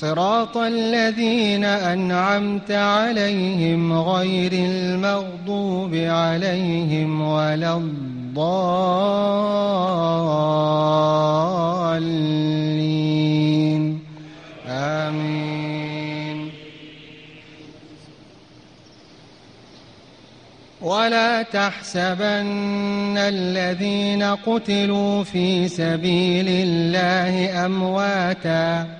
صراط الذين أنعمت عليهم غير المغضوب عليهم ولا الضالين. آمين. ولا تحسبن الذين قتلوا في سبيل الله أمواتاً.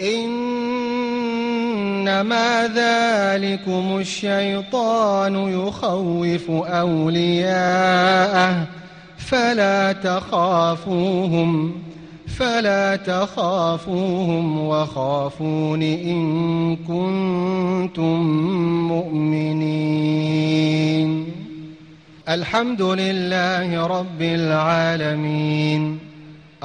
إنما ذلكم الشيطان يخوف أولياءه. فلا تخافوهم فلا تخافوهم وخافون إن كنتم مؤمنين. الحمد لله رب العالمين.